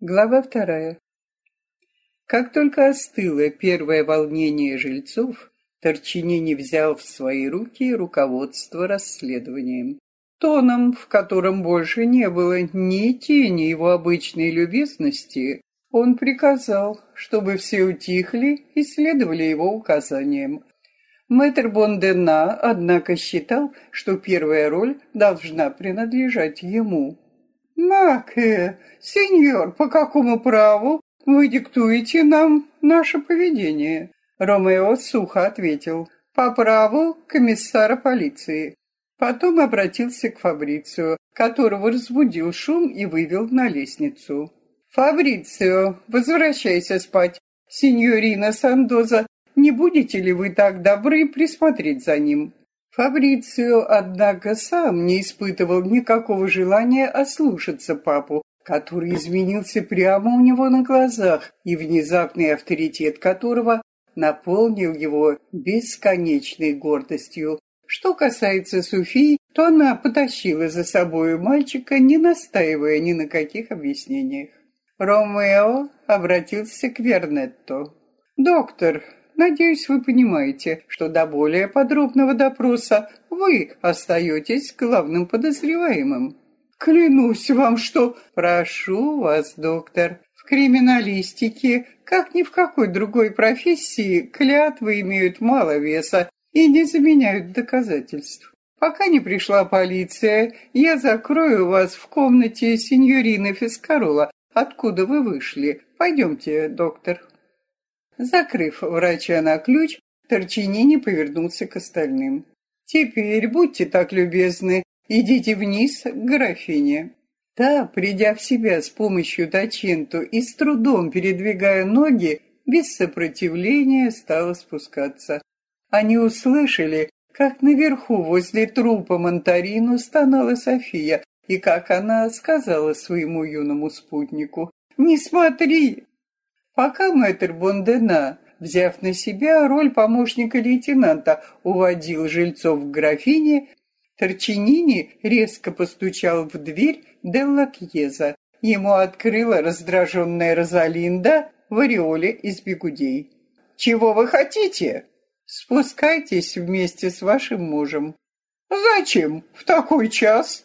Глава вторая. Как только остыло первое волнение жильцов, Торчинини взял в свои руки руководство расследованием. Тоном, в котором больше не было ни тени его обычной любезности, он приказал, чтобы все утихли и следовали его указаниям. Мэтр Бондена, однако, считал, что первая роль должна принадлежать ему. «Маке, сеньор, по какому праву вы диктуете нам наше поведение?» Ромео сухо ответил. «По праву комиссара полиции». Потом обратился к Фабрицио, которого разбудил шум и вывел на лестницу. «Фабрицио, возвращайся спать. Синьорина Сандоза, не будете ли вы так добры присмотреть за ним?» Фабрицио, однако, сам не испытывал никакого желания ослушаться папу, который изменился прямо у него на глазах, и внезапный авторитет которого наполнил его бесконечной гордостью. Что касается Суфии, то она потащила за собой мальчика, не настаивая ни на каких объяснениях. Ромео обратился к Вернетто. «Доктор, Надеюсь, вы понимаете, что до более подробного допроса вы остаетесь главным подозреваемым. Клянусь вам, что... Прошу вас, доктор, в криминалистике, как ни в какой другой профессии, клятвы имеют мало веса и не заменяют доказательств. Пока не пришла полиция, я закрою вас в комнате сеньорины Фискарола, откуда вы вышли. Пойдемте, доктор. Закрыв врача на ключ, Торчинини повернулся к остальным. «Теперь будьте так любезны, идите вниз к графине». Та, придя в себя с помощью Даченту и с трудом передвигая ноги, без сопротивления стала спускаться. Они услышали, как наверху возле трупа Монтарину стонала София, и как она сказала своему юному спутнику «Не смотри, Пока мэтр Бондена, взяв на себя роль помощника лейтенанта, уводил жильцов к графине, Торчинини резко постучал в дверь Делла Кьеза. Ему открыла раздраженная Розалинда в ореоле из бегудей. «Чего вы хотите?» «Спускайтесь вместе с вашим мужем». «Зачем в такой час?»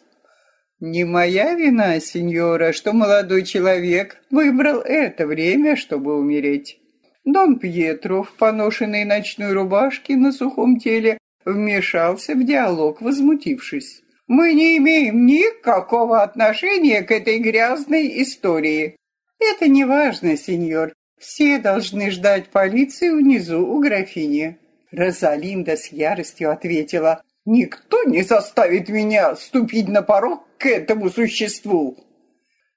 Не моя вина, сеньора, что молодой человек выбрал это время, чтобы умереть. Дон Пьетро в поношенной ночной рубашке на сухом теле вмешался в диалог, возмутившись. «Мы не имеем никакого отношения к этой грязной истории». «Это не важно, сеньор. Все должны ждать полиции внизу у графини». Розалинда с яростью ответила. Никто не заставит меня ступить на порог к этому существу.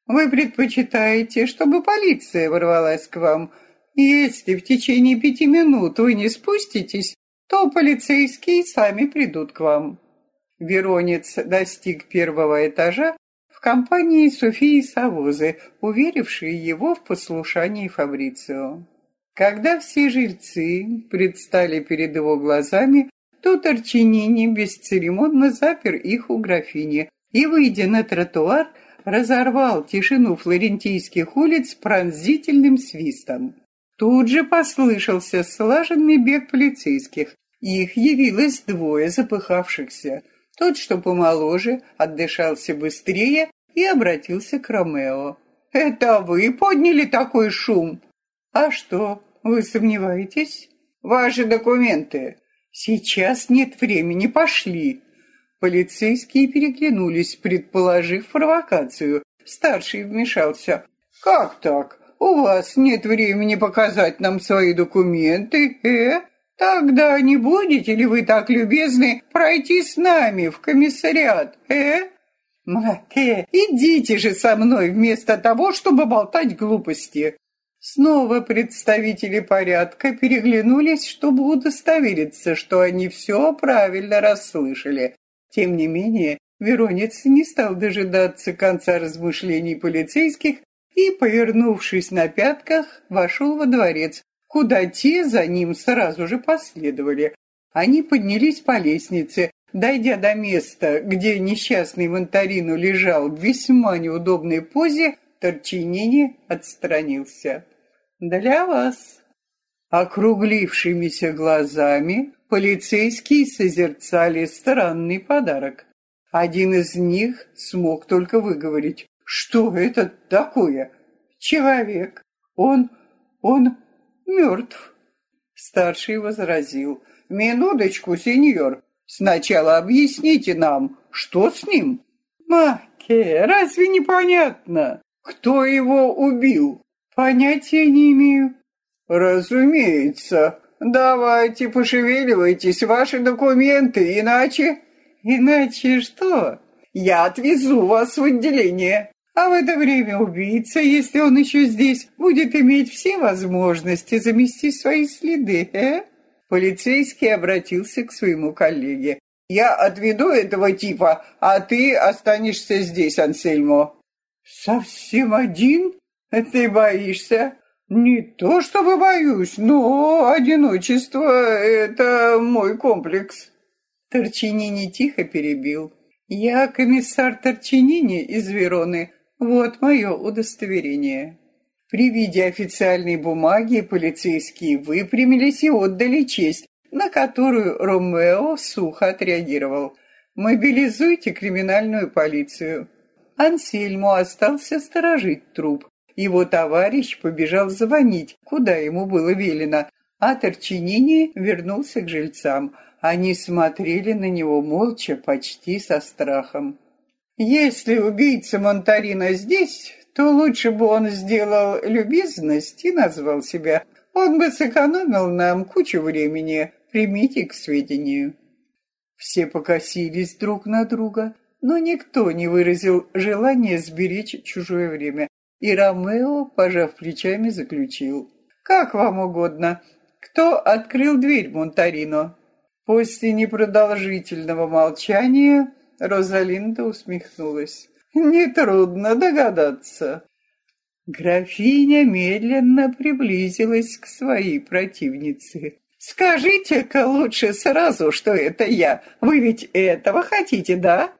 Вы предпочитаете, чтобы полиция ворвалась к вам. Если в течение пяти минут вы не спуститесь, то полицейские сами придут к вам. Веронец достиг первого этажа в компании Софии Савозы, уверившей его в послушании Фабрицио. Когда все жильцы предстали перед его глазами, то Торчинини бесцеремонно запер их у графини и, выйдя на тротуар, разорвал тишину флорентийских улиц пронзительным свистом. Тут же послышался слаженный бег полицейских. Их явилось двое запыхавшихся. Тот, что помоложе, отдышался быстрее и обратился к Ромео. «Это вы подняли такой шум?» «А что, вы сомневаетесь?» «Ваши документы. «Сейчас нет времени, пошли!» Полицейские переглянулись, предположив провокацию. Старший вмешался. «Как так? У вас нет времени показать нам свои документы, э? Тогда не будете ли вы так любезны пройти с нами в комиссариат, э?» «Маке, идите же со мной вместо того, чтобы болтать глупости!» Снова представители порядка переглянулись, чтобы удостовериться, что они все правильно расслышали. Тем не менее, Веронец не стал дожидаться конца размышлений полицейских и, повернувшись на пятках, вошел во дворец, куда те за ним сразу же последовали. Они поднялись по лестнице, дойдя до места, где несчастный Монтарину лежал в весьма неудобной позе, Торчинини отстранился. «Для вас». Округлившимися глазами полицейские созерцали странный подарок. Один из них смог только выговорить. «Что это такое? Человек. Он... он мертв». Старший возразил. «Минуточку, сеньор. Сначала объясните нам, что с ним?» «Маке, разве непонятно, кто его убил?» «Понятия не имею». «Разумеется. Давайте пошевеливайтесь, ваши документы, иначе...» «Иначе что? Я отвезу вас в отделение». А в это время убийца, если он еще здесь, будет иметь все возможности замести свои следы, э? Полицейский обратился к своему коллеге. «Я отведу этого типа, а ты останешься здесь, Ансельмо». «Совсем один? Ты боишься?» «Не то чтобы боюсь, но одиночество — это мой комплекс». Торчинини тихо перебил. «Я комиссар Торчинини из Вероны. Вот мое удостоверение». При виде официальной бумаги полицейские выпрямились и отдали честь, на которую Ромео сухо отреагировал. «Мобилизуйте криминальную полицию». Ансельмо остался сторожить труп. Его товарищ побежал звонить, куда ему было велено, а Торчинини вернулся к жильцам. Они смотрели на него молча, почти со страхом. «Если убийца Монтарина здесь, то лучше бы он сделал любезность и назвал себя. Он бы сэкономил нам кучу времени. Примите к сведению». Все покосились друг на друга, но никто не выразил желания сберечь чужое время. И Ромео, пожав плечами, заключил. «Как вам угодно. Кто открыл дверь Монтарино?» После непродолжительного молчания Розалинда усмехнулась. «Нетрудно догадаться». Графиня медленно приблизилась к своей противнице. «Скажите-ка лучше сразу, что это я. Вы ведь этого хотите, да?»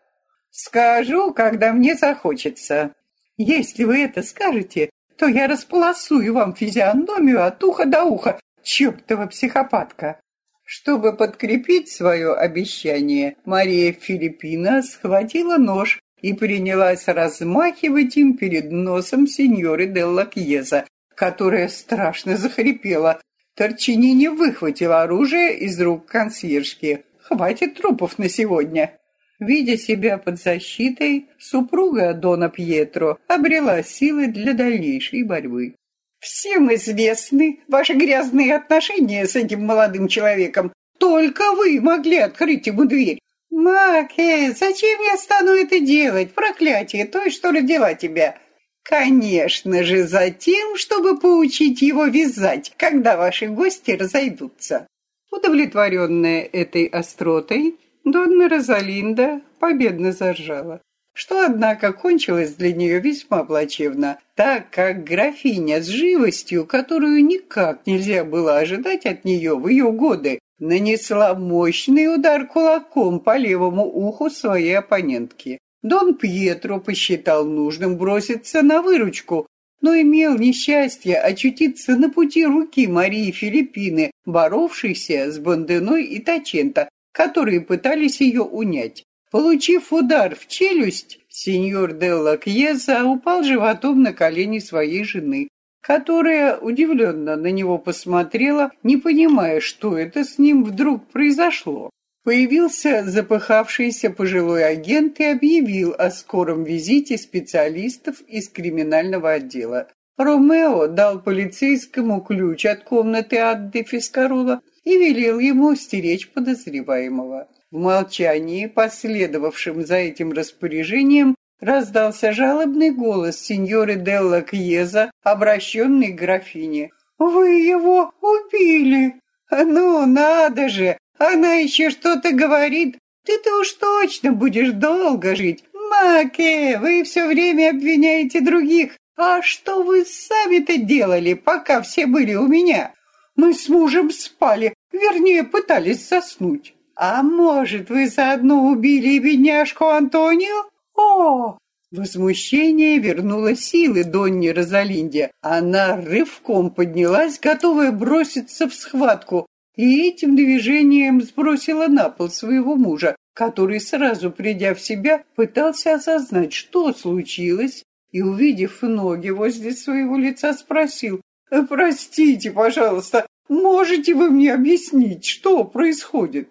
«Скажу, когда мне захочется. Если вы это скажете, то я располосую вам физиономию от уха до уха, чертова психопатка!» Чтобы подкрепить свое обещание, Мария Филиппина схватила нож и принялась размахивать им перед носом сеньоры Делла Кьеза, которая страшно захрипела. Торчинини выхватила оружие из рук консьержки. «Хватит трупов на сегодня!» Видя себя под защитой, супруга Дона Пьетро обрела силы для дальнейшей борьбы. «Всем известны ваши грязные отношения с этим молодым человеком. Только вы могли открыть ему дверь. Маке, зачем я стану это делать, проклятие той, что родила тебя?» «Конечно же, за тем, чтобы поучить его вязать, когда ваши гости разойдутся». Удовлетворенная этой остротой, Донна Розалинда победно заржала, что, однако, кончилось для нее весьма плачевно, так как графиня с живостью, которую никак нельзя было ожидать от нее в ее годы, нанесла мощный удар кулаком по левому уху своей оппонентки. Дон Пьетро посчитал нужным броситься на выручку, но имел несчастье очутиться на пути руки Марии Филиппины, боровшейся с Банденой и Таченто, которые пытались ее унять. Получив удар в челюсть, сеньор Делла Кьеза упал животом на колени своей жены, которая удивленно на него посмотрела, не понимая, что это с ним вдруг произошло. Появился запыхавшийся пожилой агент и объявил о скором визите специалистов из криминального отдела. Ромео дал полицейскому ключ от комнаты Адды Фискарула и велел ему стеречь подозреваемого. В молчании, последовавшем за этим распоряжением, раздался жалобный голос сеньоры Делла Кьеза, обращенный к графине. «Вы его убили!» «Ну, надо же! Она еще что-то говорит! Ты-то уж точно будешь долго жить! Маке, вы все время обвиняете других! А что вы сами-то делали, пока все были у меня?» Мы с мужем спали, вернее, пытались заснуть. А может, вы заодно убили бедняжку Антонио? О, Возмущение вернуло силы Донне Розалинде. Она рывком поднялась, готовая броситься в схватку, и этим движением сбросила на пол своего мужа, который, сразу придя в себя, пытался осознать, что случилось, и, увидев ноги возле своего лица, спросил, «Простите, пожалуйста, можете вы мне объяснить, что происходит?»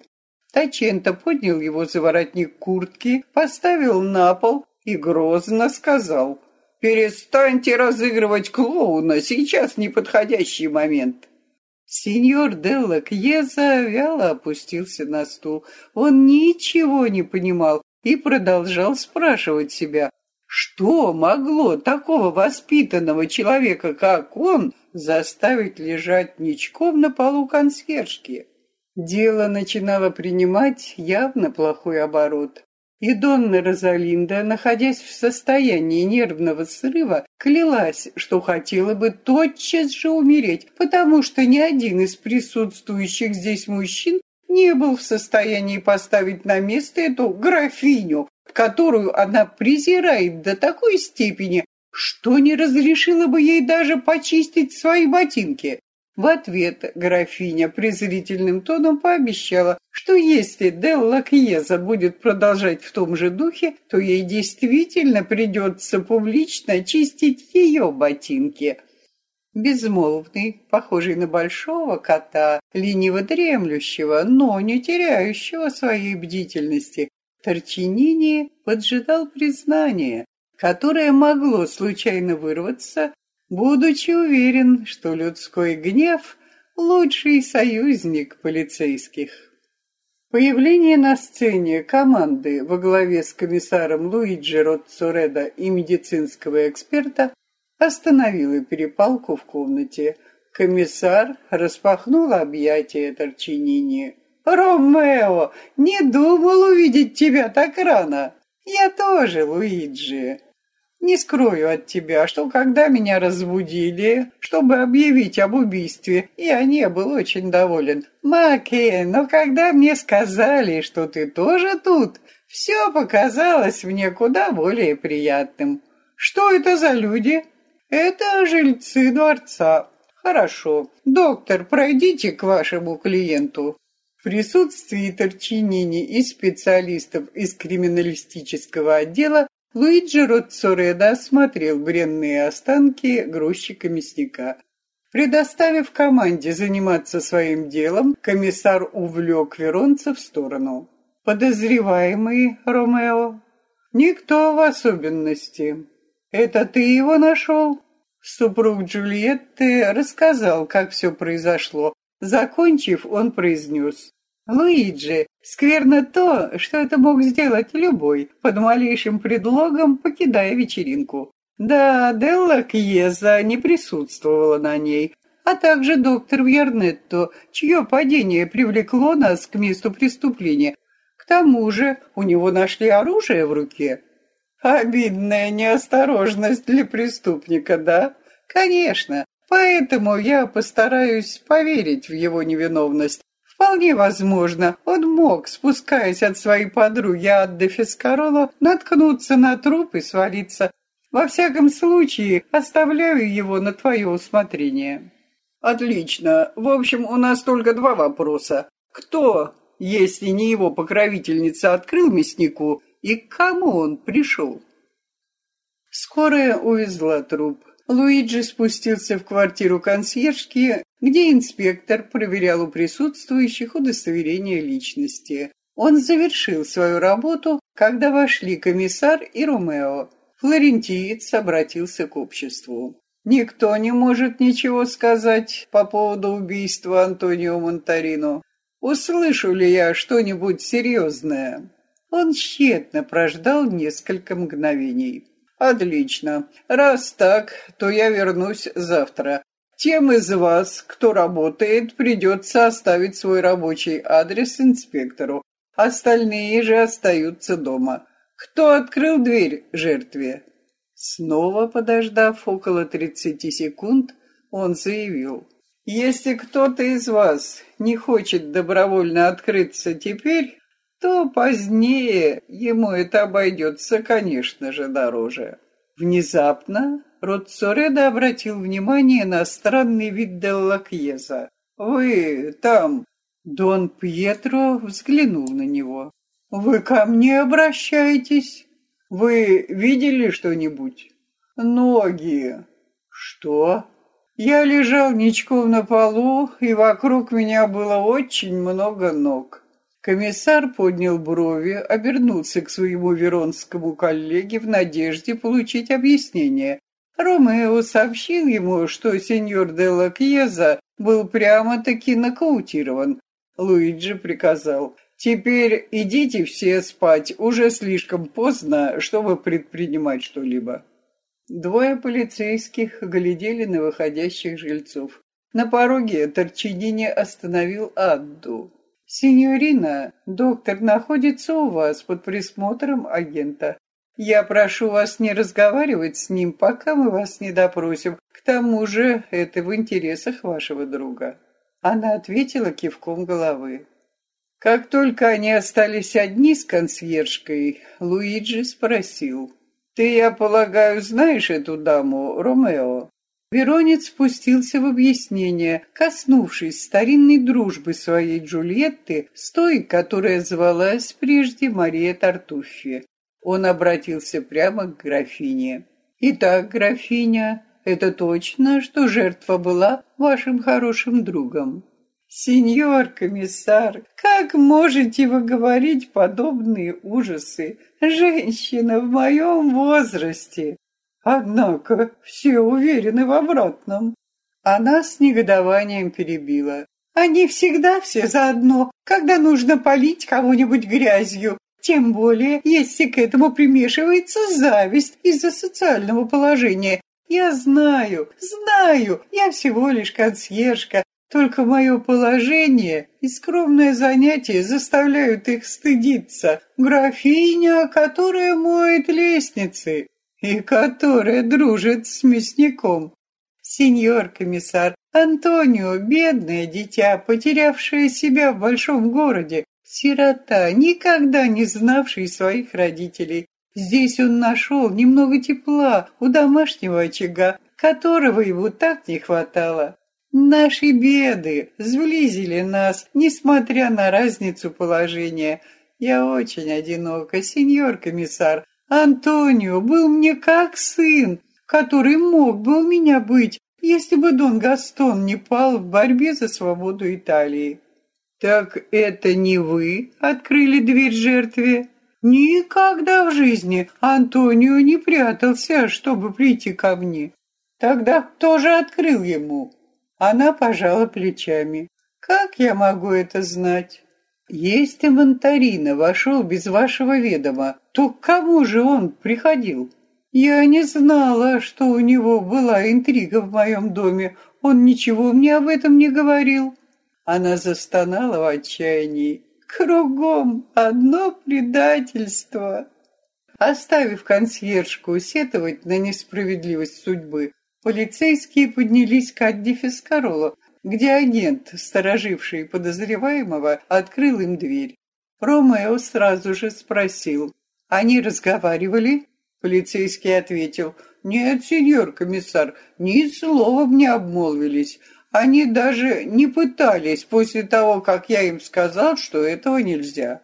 Таченто поднял его за воротник куртки, поставил на пол и грозно сказал, «Перестаньте разыгрывать клоуна, сейчас неподходящий момент». Сеньор Делла Кьеза вяло опустился на стул. Он ничего не понимал и продолжал спрашивать себя, что могло такого воспитанного человека, как он, заставить лежать ничком на полу консьержки? Дело начинало принимать явно плохой оборот. И Донна Розалинда, находясь в состоянии нервного срыва, клялась, что хотела бы тотчас же умереть, потому что ни один из присутствующих здесь мужчин не был в состоянии поставить на место эту графиню, которую она презирает до такой степени, что не разрешила бы ей даже почистить свои ботинки. В ответ графиня презрительным тоном пообещала, что если Делла Кьеза будет продолжать в том же духе, то ей действительно придется публично чистить ее ботинки. Безмолвный, похожий на большого кота, лениво дремлющего, но не теряющего своей бдительности, Торчинини поджидал признание, которое могло случайно вырваться будучи уверен, что людской гнев – лучший союзник полицейских. Появление на сцене команды во главе с комиссаром Луиджи Роццореда и медицинского эксперта остановило перепалку в комнате. Комиссар распахнул объятия Торчинини. «Ромео, не думал увидеть тебя так рано!» «Я тоже, Луиджи!» Не скрою от тебя, что когда меня разбудили, чтобы объявить об убийстве, я не был очень доволен. Маки, но когда мне сказали, что ты тоже тут, все показалось мне куда более приятным. Что это за люди? Это жильцы дворца. Хорошо. Доктор, пройдите к вашему клиенту. Присутствии Торчинини и специалистов из криминалистического отдела Луиджи Роццоредо осмотрел бренные останки грузчика-мясника. Предоставив команде заниматься своим делом, комиссар увлек Веронца в сторону. «Подозреваемый, Ромео?» «Никто в особенности. Это ты его нашел?» Супруг Джульетты рассказал, как все произошло. Закончив, он произнес. Луиджи, скверно то, что это мог сделать любой, под малейшим предлогом покидая вечеринку. Да, Делла Кьеза не присутствовала на ней, а также доктор Вьернетто, чье падение привлекло нас к месту преступления. К тому же у него нашли оружие в руке. Обидная неосторожность для преступника, да? Конечно, поэтому я постараюсь поверить в его невиновность, Вполне возможно, он мог, спускаясь от своей подруги Адды Фискарола, наткнуться на труп и свалиться. Во всяком случае, оставляю его на твое усмотрение. Отлично. В общем, у нас только два вопроса. Кто, если не его покровительница, открыл мяснику, и к кому он пришел? Скорая увезла труп. Луиджи спустился в квартиру консьержки, где инспектор проверял у присутствующих удостоверение личности. Он завершил свою работу, когда вошли комиссар и Ромео. Флорентиец обратился к обществу. «Никто не может ничего сказать по поводу убийства Антонио Монтарино. Услышу ли я что-нибудь серьезное?» Он тщетно прождал несколько мгновений. Отлично. Раз так, то я вернусь завтра. Тем из вас, кто работает, придется оставить свой рабочий адрес инспектору. Остальные же остаются дома. Кто открыл дверь жертве? Снова подождав около 30 секунд, он заявил. Если кто-то из вас не хочет добровольно открыться теперь, то позднее ему это обойдется, конечно же, дороже. Внезапно Роццореда обратил внимание на странный вид Делла Кьеза. «Вы там...» Дон Пьетро взглянул на него. «Вы ко мне обращаетесь? Вы видели что-нибудь?» «Ноги». «Что?» Я лежал ничком на полу, и вокруг меня было очень много ног. Комиссар поднял брови, обернулся к своему веронскому коллеге в надежде получить объяснение. Ромео сообщил ему, что сеньор де ла Кьеза был прямо-таки нокаутирован. Луиджи приказал, «Теперь идите все спать, уже слишком поздно, чтобы предпринимать что-либо». Двое полицейских глядели на выходящих жильцов. На пороге Торчинини остановил Адду. «Синьорина, доктор находится у вас под присмотром агента. Я прошу вас не разговаривать с ним, пока мы вас не допросим. К тому же это в интересах вашего друга». Она ответила кивком головы. Как только они остались одни с консьержкой, Луиджи спросил. «Ты, я полагаю, знаешь эту даму, Ромео?» Веронец спустился в объяснение, коснувшись старинной дружбы своей Джульетты с той, которая звалась прежде Мария Тартуффи. Он обратился прямо к графине. «Итак, графиня, это точно, что жертва была вашим хорошим другом?» «Сеньор комиссар, как можете вы говорить подобные ужасы? Женщина в моем возрасте!» Однако все уверены в обратном. Она с негодованием перебила. Они всегда все заодно, когда нужно полить кого-нибудь грязью. Тем более, если к этому примешивается зависть из-за социального положения. Я знаю, знаю, я всего лишь консьержка, только мое положение и скромное занятие заставляют их стыдиться. Графиня, которая моет лестницы и которая дружит с мясником. Сеньор комиссар, Антонио, бедное дитя, потерявшее себя в большом городе, сирота, никогда не знавший своих родителей. Здесь он нашел немного тепла у домашнего очага, которого ему так не хватало. Наши беды сблизили нас, несмотря на разницу положения. Я очень одинока, сеньор комиссар, Антонио был мне как сын, который мог бы у меня быть, если бы Дон Гастон не пал в борьбе за свободу Италии. Так это не вы открыли дверь жертве? Никогда в жизни Антонио не прятался, чтобы прийти ко мне. Тогда кто же открыл ему? Она пожала плечами. Как я могу это знать? Если Монтарина вошел без вашего ведома, то к кому же он приходил? Я не знала, что у него была интрига в моем доме. Он ничего мне об этом не говорил. Она застонала в отчаянии. Кругом одно предательство. Оставив консьержку сетовать на несправедливость судьбы, полицейские поднялись к Адди Фискаролу, где агент, стороживший подозреваемого, открыл им дверь. Ромео сразу же спросил. «Они разговаривали?» Полицейский ответил. «Нет, сеньор комиссар, ни словом не обмолвились. Они даже не пытались после того, как я им сказал, что этого нельзя».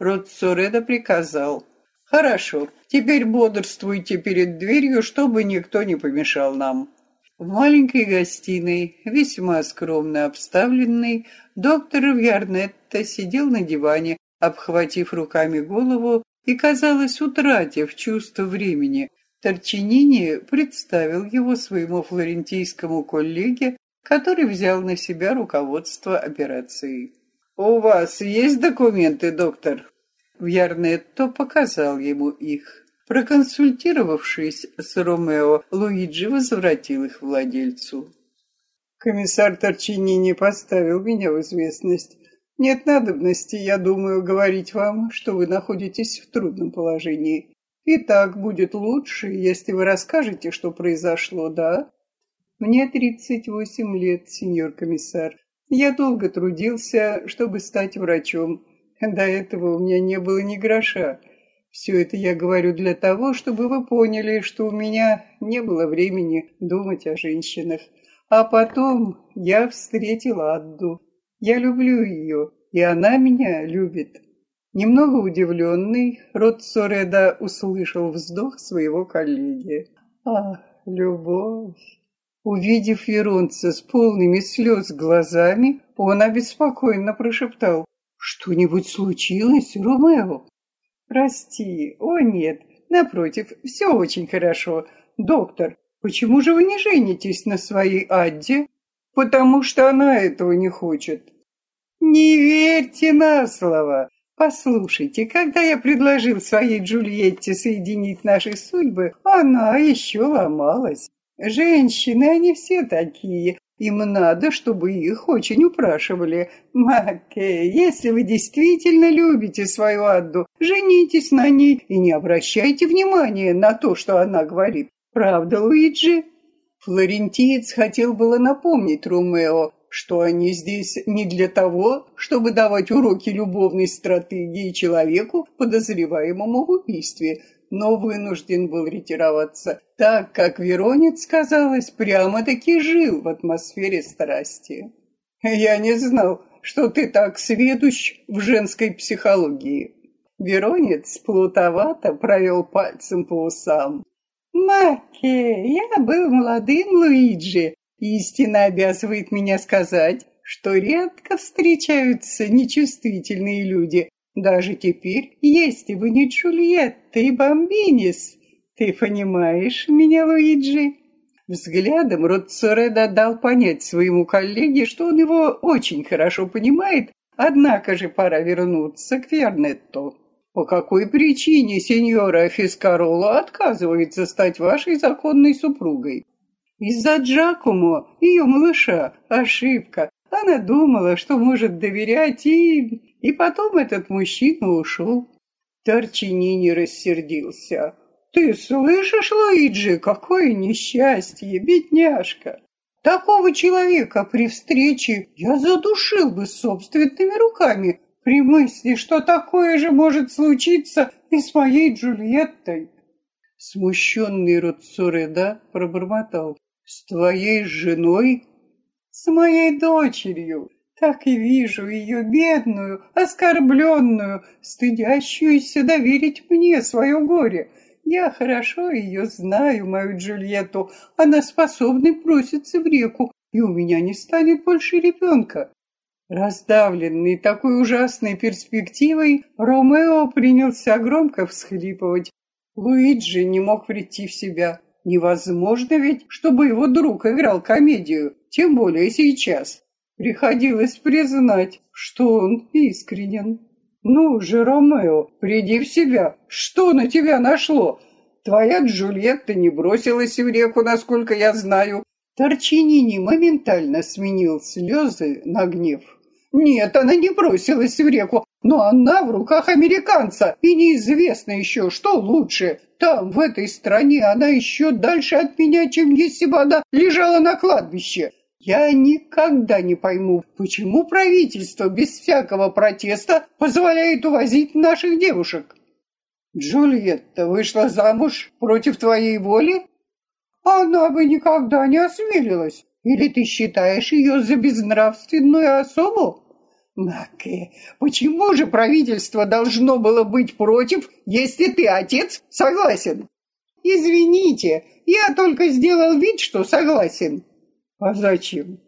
Роццореда приказал. «Хорошо, теперь бодрствуйте перед дверью, чтобы никто не помешал нам». В маленькой гостиной, весьма скромно обставленной, доктор Вьярнетта сидел на диване, обхватив руками голову и, казалось, утратив чувство времени. Торчинини представил его своему флорентийскому коллеге, который взял на себя руководство операцией. «У вас есть документы, доктор?» Вьярнетто показал ему их. Проконсультировавшись с Ромео, Луиджи возвратил их владельцу. Комиссар Торчини не поставил меня в известность. Нет надобности, я думаю, говорить вам, что вы находитесь в трудном положении. И так будет лучше, если вы расскажете, что произошло, да? Мне 38 лет, сеньор комиссар. Я долго трудился, чтобы стать врачом. До этого у меня не было ни гроша. Все это я говорю для того, чтобы вы поняли, что у меня не было времени думать о женщинах. А потом я встретила Адду. Я люблю ее, и она меня любит. Немного удивленный, рот Сореда услышал вздох своего коллеги. «Ах, любовь!» Увидев Веронца с полными слез глазами, он обеспокоенно прошептал. «Что-нибудь случилось, Ромео?» «Прости, о нет, напротив, все очень хорошо. Доктор, почему же вы не женитесь на своей Адде?» «Потому что она этого не хочет». «Не верьте на слово. Послушайте, когда я предложил своей Джульетте соединить наши судьбы, она еще ломалась. Женщины, они все такие. Им надо, чтобы их очень упрашивали. Маке, если вы действительно любите свою Адду, женитесь на ней и не обращайте внимания на то, что она говорит. Правда, Луиджи? Флорентиец хотел было напомнить Ромео, что они здесь не для того, чтобы давать уроки любовной стратегии человеку, подозреваемому в убийстве, но вынужден был ретироваться, так как Веронец, казалось, прямо-таки жил в атмосфере страсти. «Я не знал, что ты так сведущ в женской психологии». Веронец плутовато провел пальцем по усам. «Маке, я был молодым Луиджи, Истина обязывает меня сказать, что редко встречаются нечувствительные люди. Даже теперь, если вы не Джульетта и Бомбинис. Ты понимаешь меня, Луиджи?» Взглядом Роццореда дал понять своему коллеге, что он его очень хорошо понимает, однако же пора вернуться к Фернетто. По какой причине сеньора Фискароло отказывается стать вашей законной супругой? Из-за Джакумо, ее малыша, ошибка. Она думала, что может доверять им, и потом этот мужчина ушел. Торчинини рассердился. «Ты слышишь, Луиджи, какое несчастье, бедняжка! Такого человека при встрече я задушил бы собственными руками при мысли, что такое же может случиться и с моей Джульеттой». Смущенный Роцуреда пробормотал. С твоей женой? С моей дочерью. Так и вижу ее бедную, оскорбленную, стыдящуюся доверить мне свое горе. Я хорошо ее знаю, мою Джульетту. Она способна броситься в реку, и у меня не станет больше ребенка. Раздавленный такой ужасной перспективой, Ромео принялся громко всхлипывать. Луиджи не мог прийти в себя. Невозможно ведь, чтобы его друг играл комедию, тем более сейчас. Приходилось признать, что он искренен. «Ну же, Ромео, приди в себя. Что на тебя нашло? Твоя Джульетта не бросилась в реку, насколько я знаю». Торчинини моментально сменил слезы на гнев. «Нет, она не бросилась в реку, но она в руках американца, и неизвестно еще, что лучше. Там, в этой стране, она еще дальше от меня, чем если бы она лежала на кладбище. Я никогда не пойму, почему правительство без всякого протеста позволяет увозить наших девушек. Джульетта вышла замуж против твоей воли? Она бы никогда не осмелилась. Или ты считаешь ее за безнравственную особу? Маке, почему же правительство должно было быть против, если ты, отец, согласен? Извините, я только сделал вид, что согласен. А зачем?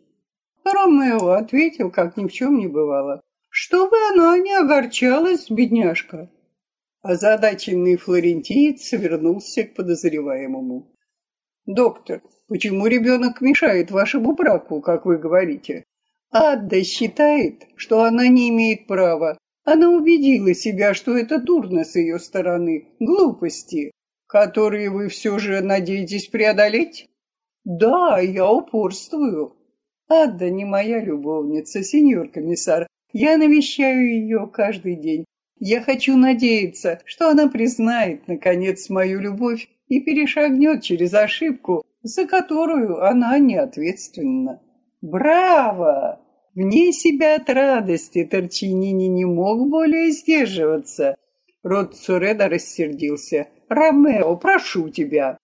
Ромео ответил, как ни в чем не бывало. Чтобы она не огорчалась, бедняжка. Озадаченный флорентиец вернулся к подозреваемому. «Доктор, почему ребенок мешает вашему браку, как вы говорите?» Адда считает, что она не имеет права. Она убедила себя, что это дурно с ее стороны, глупости, которые вы все же надеетесь преодолеть? Да, я упорствую. Адда не моя любовница, сеньор комиссар. Я навещаю ее каждый день. Я хочу надеяться, что она признает, наконец, мою любовь и перешагнет через ошибку, за которую она не ответственна. Браво! Вне себя от радости Торчинини не мог более сдерживаться. Рот Цуреда рассердился. «Ромео, прошу тебя!»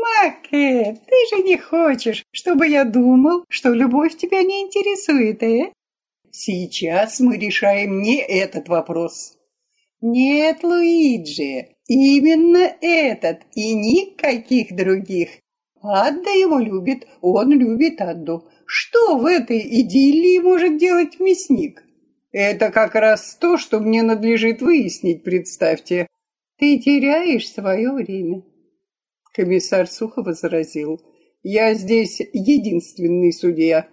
«Маке, ты же не хочешь, чтобы я думал, что любовь тебя не интересует, э?» «Сейчас мы решаем не этот вопрос». «Нет, Луиджи, именно этот и никаких других. Адда его любит, он любит Адду. Что в этой идиллии может делать мясник? Это как раз то, что мне надлежит выяснить, представьте. Ты теряешь свое время. Комиссар сухо возразил. Я здесь единственный судья.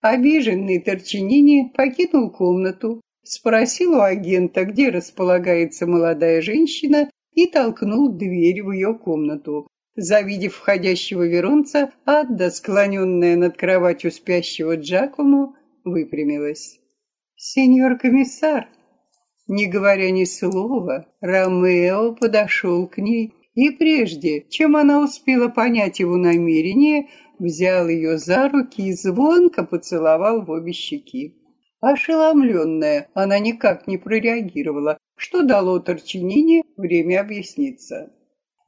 Обиженный Торчинини покинул комнату, спросил у агента, где располагается молодая женщина, и толкнул дверь в ее комнату. Завидев входящего Веронца, Адда, склоненная над кроватью спящего Джакому, выпрямилась. «Сеньор комиссар!» Не говоря ни слова, Ромео подошел к ней и прежде, чем она успела понять его намерение, взял ее за руки и звонко поцеловал в обе щеки. Ошеломленная, она никак не прореагировала, что дало Торчинине время объясниться.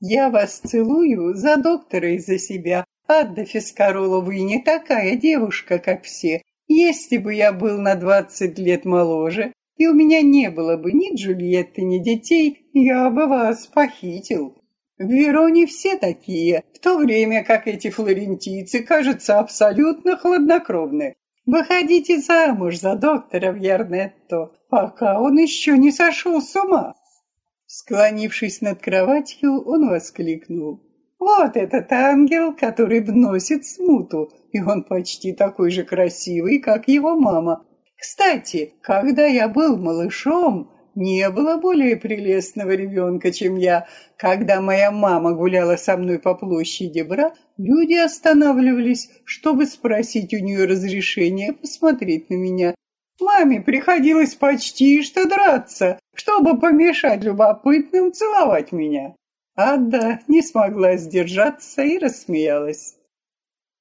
Я вас целую за доктора и за себя. Адда Фискарола, вы не такая девушка, как все. Если бы я был на двадцать лет моложе, и у меня не было бы ни Джульетты, ни детей, я бы вас похитил. В Вероне все такие, в то время как эти флорентийцы кажутся абсолютно хладнокровны. Выходите замуж за доктора Вьернетто, пока он еще не сошел с ума. Склонившись над кроватью, он воскликнул. «Вот этот ангел, который вносит смуту, и он почти такой же красивый, как его мама. Кстати, когда я был малышом, не было более прелестного ребенка, чем я. Когда моя мама гуляла со мной по площади Бра, люди останавливались, чтобы спросить у нее разрешения посмотреть на меня. Маме приходилось почти что драться, чтобы помешать любопытным целовать меня. Ада не смогла сдержаться и рассмеялась.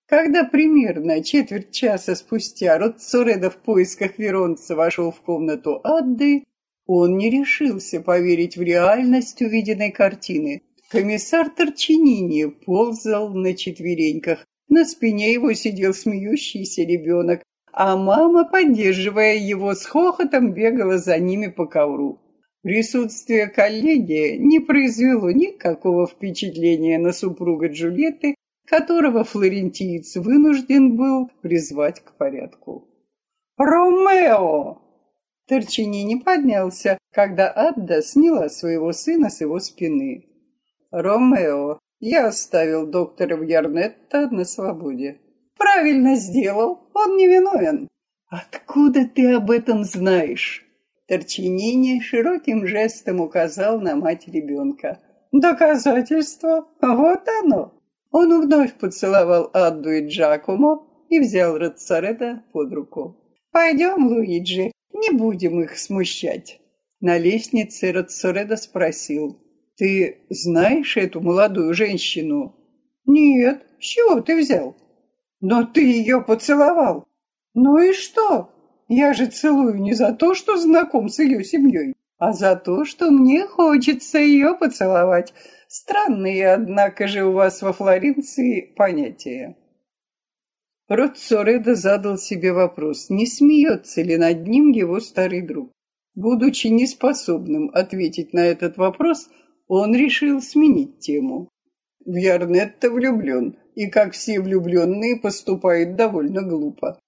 Когда примерно четверть часа спустя Роццоредо в поисках Веронца вошел в комнату Адды, он не решился поверить в реальность увиденной картины. Комиссар Торчинини ползал на четвереньках. На спине его сидел смеющийся ребенок, а мама, поддерживая его с хохотом, бегала за ними по ковру. Присутствие коллеги не произвело никакого впечатления на супруга Джульетты, которого флорентиец вынужден был призвать к порядку. «Ромео!» Торчини не поднялся, когда Адда сняла своего сына с его спины. «Ромео, я оставил доктора Вьярнетта на свободе». «Правильно сделал, он невиновен». «Откуда ты об этом знаешь?» Торчинини широким жестом указал на мать ребенка. «Доказательство? Вот оно!» Он вновь поцеловал Адду и Джакомо и взял Рацареда под руку. «Пойдем, Луиджи, не будем их смущать». На лестнице Рацареда спросил. «Ты знаешь эту молодую женщину?» «Нет, с чего ты взял?» «Но ты ее поцеловал». «Ну и что? Я же целую не за то, что знаком с ее семьей, а за то, что мне хочется ее поцеловать. Странные, однако же, у вас во Флоренции понятия. Рот Сореда задал себе вопрос, не смеется ли над ним его старый друг. Будучи неспособным ответить на этот вопрос, он решил сменить тему. Вьярнетто влюблен, и, как все влюбленные, поступает довольно глупо.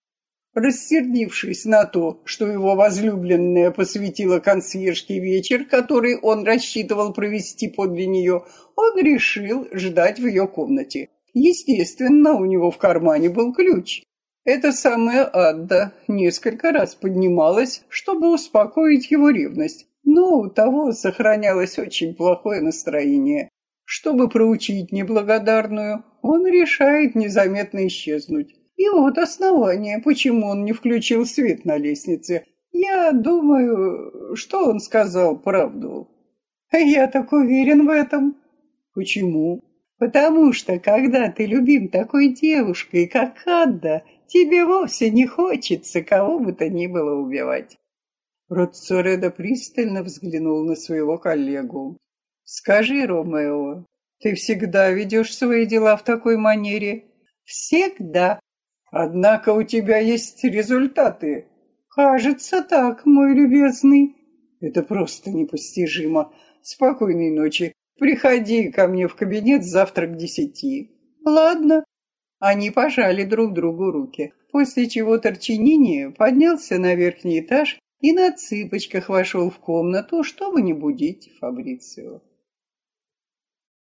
Рассердившись на то, что его возлюбленная посвятила консьержке вечер, который он рассчитывал провести подле нее, он решил ждать в ее комнате. Естественно, у него в кармане был ключ. Эта самая Адда несколько раз поднималась, чтобы успокоить его ревность, но у того сохранялось очень плохое настроение. Чтобы проучить неблагодарную, он решает незаметно исчезнуть. И вот основание, почему он не включил свет на лестнице. Я думаю, что он сказал правду. Я так уверен в этом. Почему? Потому что, когда ты любим такой девушкой, как Адда, тебе вовсе не хочется кого бы то ни было убивать. Роццореда пристально взглянул на своего коллегу. «Скажи, Ромео, ты всегда ведешь свои дела в такой манере?» «Всегда». «Однако у тебя есть результаты». «Кажется так, мой любезный». «Это просто непостижимо. Спокойной ночи. Приходи ко мне в кабинет завтра к десяти. Ладно. Они пожали друг другу руки, после чего Торчинини поднялся на верхний этаж и на цыпочках вошел в комнату, чтобы не будить Фабрицио.